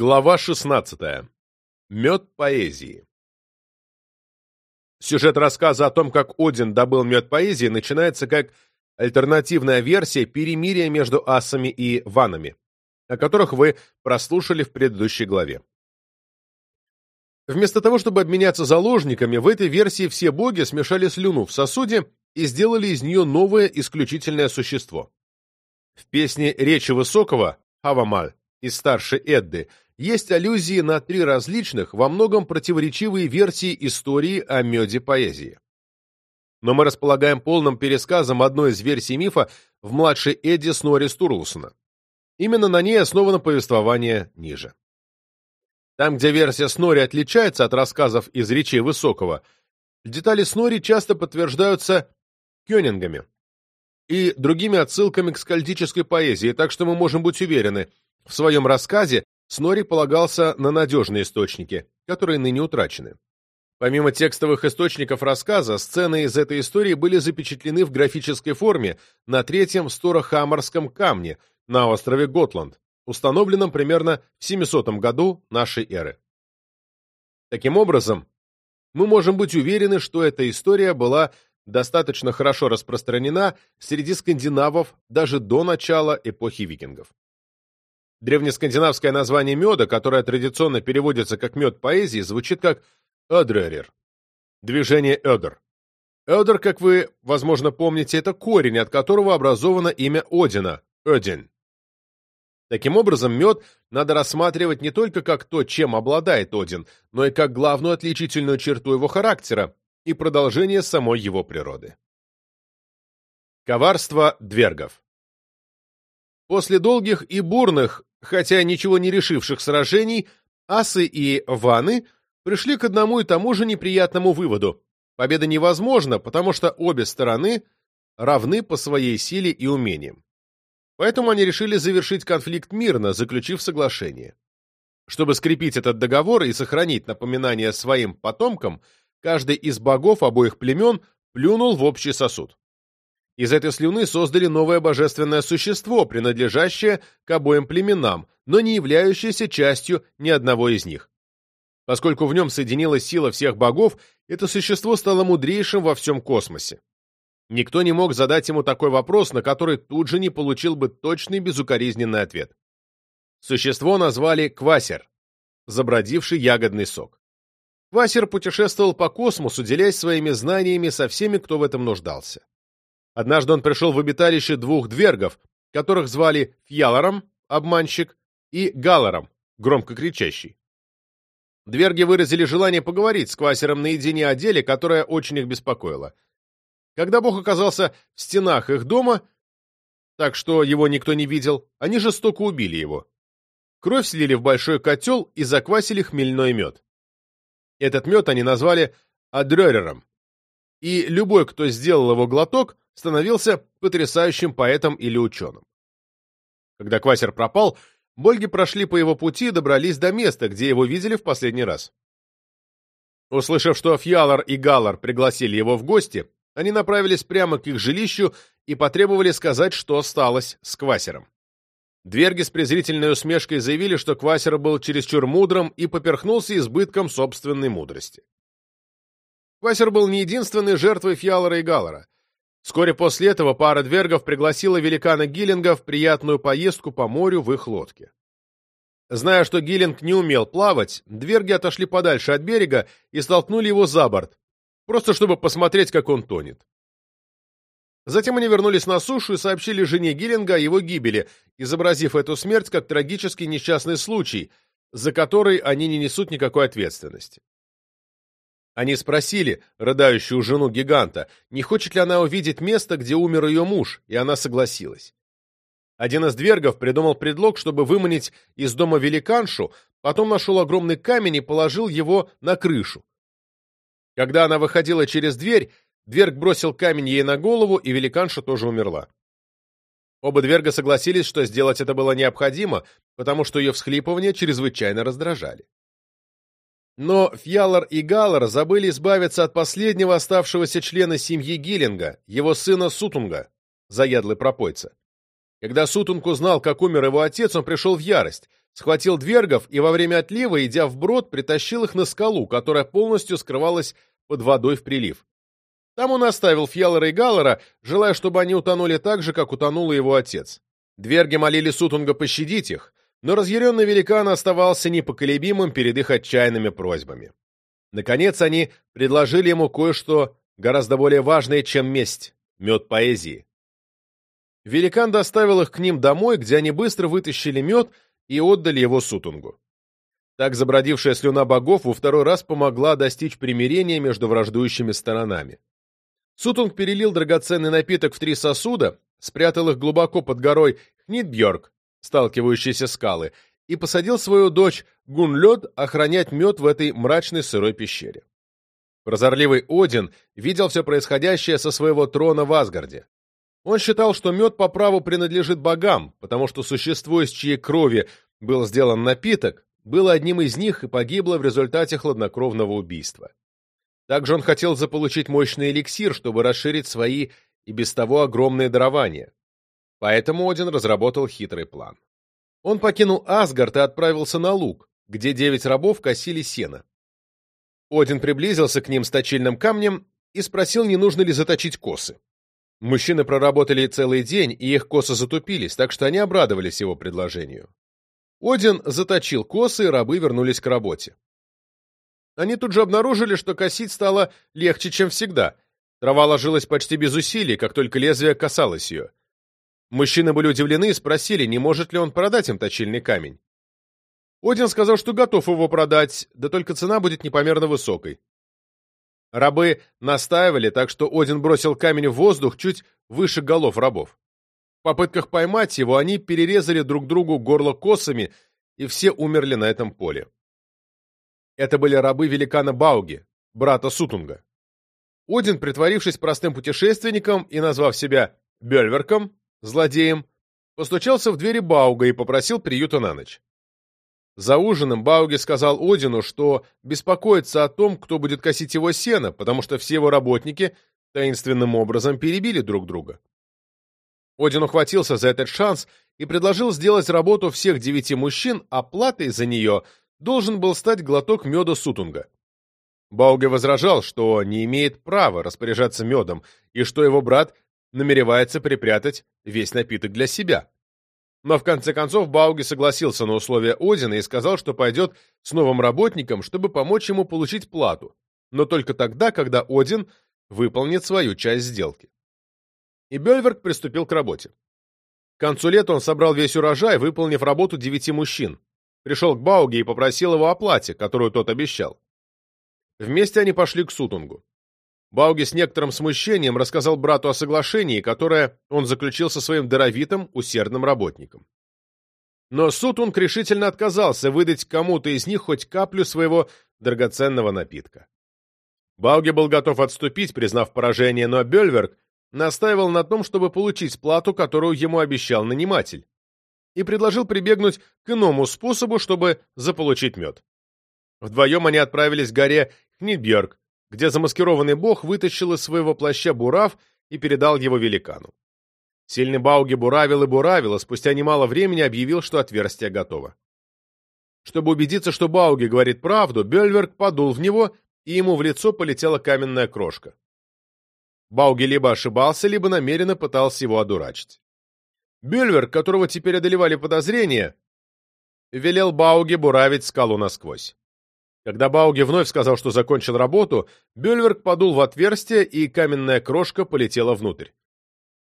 Глава 16. Мед поэзии. Сюжет рассказа о том, как Один добыл мед поэзии, начинается как альтернативная версия перемирия между асами и ванами, о которых вы прослушали в предыдущей главе. Вместо того, чтобы обменяться заложниками, в этой версии все боги смешали слюну в сосуде и сделали из нее новое исключительное существо. В песне «Речи Высокого» Хавамаль из старшей Эдды есть аллюзии на три различных, во многом противоречивые версии истории о меде поэзии. Но мы располагаем полным пересказом одной из версий мифа в младшей Эдде Снори Стурлсона. Именно на ней основано повествование ниже. Там, где версия Снори отличается от рассказов из речей Высокого, детали Снори часто подтверждаются кёнингами и другими отсылками к скальдической поэзии, так что мы можем быть уверены – в своем рассказе Снори полагался на надежные источники, которые ныне утрачены. Помимо текстовых источников рассказа, сцены из этой истории были запечатлены в графической форме на третьем Сторохаммерском камне на острове Готланд, установленном примерно в 700 году нашей эры. Таким образом, мы можем быть уверены, что эта история была достаточно хорошо распространена среди скандинавов даже до начала эпохи викингов. Древнескандинавское название меда, которое традиционно переводится как мед поэзии, звучит как «öдререр» — движение «ödr». «Ödr», как вы, возможно, помните, это корень, от которого образовано имя Одина — Один. Таким образом, мед надо рассматривать не только как то, чем обладает Один, но и как главную отличительную черту его характера и продолжение самой его природы. Коварство двергов После долгих и бурных Хотя ничего не решивших сражений, асы и ваны пришли к одному и тому же неприятному выводу. Победа невозможна, потому что обе стороны равны по своей силе и умениям. Поэтому они решили завершить конфликт мирно, заключив соглашение. Чтобы скрепить этот договор и сохранить напоминание своим потомкам, каждый из богов обоих племен плюнул в общий сосуд. Из этой слюны создали новое божественное существо, принадлежащее к обоим племенам, но не являющееся частью ни одного из них. Поскольку в нем соединилась сила всех богов, это существо стало мудрейшим во всем космосе. Никто не мог задать ему такой вопрос, на который тут же не получил бы точный безукоризненный ответ. Существо назвали Квасер, забродивший ягодный сок. Квасер путешествовал по космосу, делясь своими знаниями со всеми, кто в этом нуждался. Однажды он пришел в обиталище двух двергов, которых звали Фьялором, обманщик, и Галором, громко кричащий. Дверги выразили желание поговорить с Квасером наедине о деле, которое очень их беспокоило. Когда бог оказался в стенах их дома, так что его никто не видел, они жестоко убили его. Кровь слили в большой котел и заквасили хмельной мед. Этот мед они назвали адререром, и любой, кто сделал его глоток, становился потрясающим поэтом или ученым. Когда Квасер пропал, Больги прошли по его пути и добрались до места, где его видели в последний раз. Услышав, что Фьялар и Галар пригласили его в гости, они направились прямо к их жилищу и потребовали сказать, что осталось с Квасером. Дверги с презрительной усмешкой заявили, что Квасер был чересчур мудрым и поперхнулся избытком собственной мудрости. Квасер был не единственной жертвой Фьялора и Галара. Вскоре после этого пара двергов пригласила великана Гиллинга в приятную поездку по морю в их лодке. Зная, что Гиллинг не умел плавать, дверги отошли подальше от берега и столкнули его за борт, просто чтобы посмотреть, как он тонет. Затем они вернулись на сушу и сообщили жене Гиллинга о его гибели, изобразив эту смерть как трагический несчастный случай, за который они не несут никакой ответственности. Они спросили рыдающую жену гиганта, не хочет ли она увидеть место, где умер ее муж, и она согласилась. Один из двергов придумал предлог, чтобы выманить из дома великаншу, потом нашел огромный камень и положил его на крышу. Когда она выходила через дверь, дверг бросил камень ей на голову, и великанша тоже умерла. Оба дверга согласились, что сделать это было необходимо, потому что ее всхлипывания чрезвычайно раздражали. Но Фьялар и Галлар забыли избавиться от последнего оставшегося члена семьи Гиллинга, его сына Сутунга, заядлый пропойца. Когда Сутунг узнал, как умер его отец, он пришел в ярость. схватил двергов и во время отлива, идя вброд, притащил их на скалу, которая полностью скрывалась под водой в прилив. Там он оставил Фьялора и Галлора, желая, чтобы они утонули так же, как утонул его отец. Дверги молили Сутунга пощадить их, но разъяренный великан оставался непоколебимым перед их отчаянными просьбами. Наконец они предложили ему кое-что гораздо более важное, чем месть — мед поэзии. Великан доставил их к ним домой, где они быстро вытащили мед и отдали его Сутунгу. Так забродившая слюна богов во второй раз помогла достичь примирения между враждующими сторонами. Сутунг перелил драгоценный напиток в три сосуда, спрятал их глубоко под горой Хнитбьорг, сталкивающиеся скалы, и посадил свою дочь Гунлёд охранять мед в этой мрачной сырой пещере. Прозорливый Один видел все происходящее со своего трона в Асгарде. Он считал, что мед по праву принадлежит богам, потому что существо, из чьей крови был сделан напиток, было одним из них и погибло в результате хладнокровного убийства. Также он хотел заполучить мощный эликсир, чтобы расширить свои и без того огромные дарования. Поэтому Один разработал хитрый план. Он покинул Асгард и отправился на луг, где девять рабов косили сено. Один приблизился к ним с точильным камнем и спросил, не нужно ли заточить косы. Мужчины проработали целый день, и их косы затупились, так что они обрадовались его предложению. Один заточил косы, и рабы вернулись к работе. Они тут же обнаружили, что косить стало легче, чем всегда. Трава ложилась почти без усилий, как только лезвие касалось ее. Мужчины были удивлены и спросили, не может ли он продать им точильный камень. Один сказал, что готов его продать, да только цена будет непомерно высокой. Рабы настаивали, так что Один бросил камень в воздух чуть выше голов рабов. В попытках поймать его они перерезали друг другу горло косами, и все умерли на этом поле. Это были рабы великана Бауги, брата Сутунга. Один, притворившись простым путешественником и назвав себя Бельверком, злодеем, постучался в двери Бауга и попросил приюта на ночь. За ужином Бауги сказал Одину, что беспокоится о том, кто будет косить его сено, потому что все его работники таинственным образом перебили друг друга. Один ухватился за этот шанс и предложил сделать работу всех девяти мужчин, а платой за нее должен был стать глоток меда Сутунга. Бауге возражал, что не имеет права распоряжаться медом, и что его брат намеревается припрятать весь напиток для себя. Но в конце концов Бауги согласился на условия Одина и сказал, что пойдет с новым работником, чтобы помочь ему получить плату, но только тогда, когда Один выполнит свою часть сделки. И Бельверк приступил к работе. К концу лета он собрал весь урожай, выполнив работу девяти мужчин. Пришел к Бауге и попросил его о плате, которую тот обещал. Вместе они пошли к Сутунгу. Бауги с некоторым смущением рассказал брату о соглашении, которое он заключил со своим даровитым, усердным работником. Но Сутунг решительно отказался выдать кому-то из них хоть каплю своего драгоценного напитка. Бауги был готов отступить, признав поражение, но Бельверк настаивал на том, чтобы получить плату, которую ему обещал наниматель, и предложил прибегнуть к иному способу, чтобы заполучить мед. Вдвоем они отправились к горе Хнидбьерг, где замаскированный бог вытащил из своего плаща бурав и передал его великану. Сильный Бауги буравил и буравил, а спустя немало времени объявил, что отверстие готово. Чтобы убедиться, что Бауги говорит правду, Бельверк подул в него, и ему в лицо полетела каменная крошка. Бауги либо ошибался, либо намеренно пытался его одурачить. Бельверк, которого теперь одолевали подозрения, велел Бауги буравить скалу насквозь. Когда Бауги вновь сказал, что закончил работу, Бюльверк подул в отверстие, и каменная крошка полетела внутрь.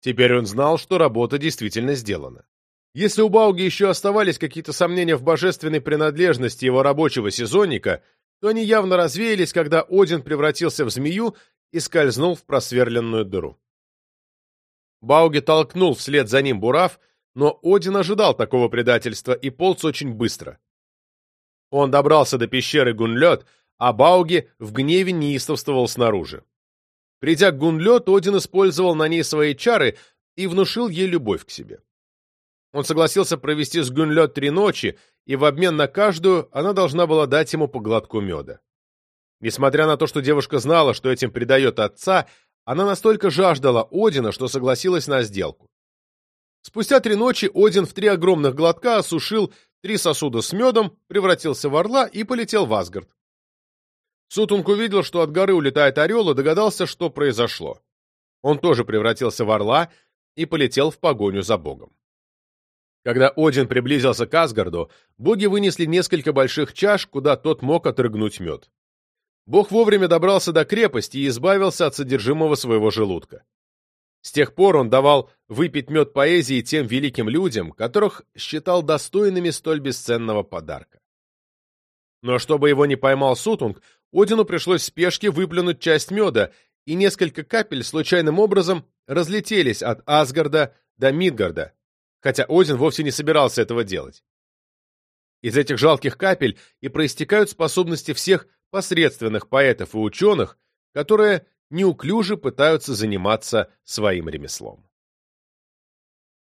Теперь он знал, что работа действительно сделана. Если у Бауги еще оставались какие-то сомнения в божественной принадлежности его рабочего сезонника, то они явно развеялись, когда Один превратился в змею и скользнул в просверленную дыру. Бауги толкнул вслед за ним Бурав, но Один ожидал такого предательства и полз очень быстро. Он добрался до пещеры Гунлёд, а Бауги в гневе неистовствовал снаружи. Придя к Гунлёд, Один использовал на ней свои чары и внушил ей любовь к себе. Он согласился провести с Гунлёд три ночи, и в обмен на каждую она должна была дать ему по глотку меда. Несмотря на то, что девушка знала, что этим предает отца, она настолько жаждала Одина, что согласилась на сделку. Спустя три ночи Один в три огромных глотка осушил три сосуда с медом, превратился в орла и полетел в Асгард. Сутунг увидел, что от горы улетает орел, и догадался, что произошло. Он тоже превратился в орла и полетел в погоню за богом. Когда Один приблизился к Асгарду, боги вынесли несколько больших чаш, куда тот мог отрыгнуть мед. Бог вовремя добрался до крепости и избавился от содержимого своего желудка. С тех пор он давал выпить мед поэзии тем великим людям, которых считал достойными столь бесценного подарка. Но чтобы его не поймал Сутунг, Одину пришлось в спешке выплюнуть часть меда, и несколько капель случайным образом разлетелись от Асгарда до Мидгарда, хотя Один вовсе не собирался этого делать. Из этих жалких капель и проистекают способности всех посредственных поэтов и ученых, которые неуклюже пытаются заниматься своим ремеслом.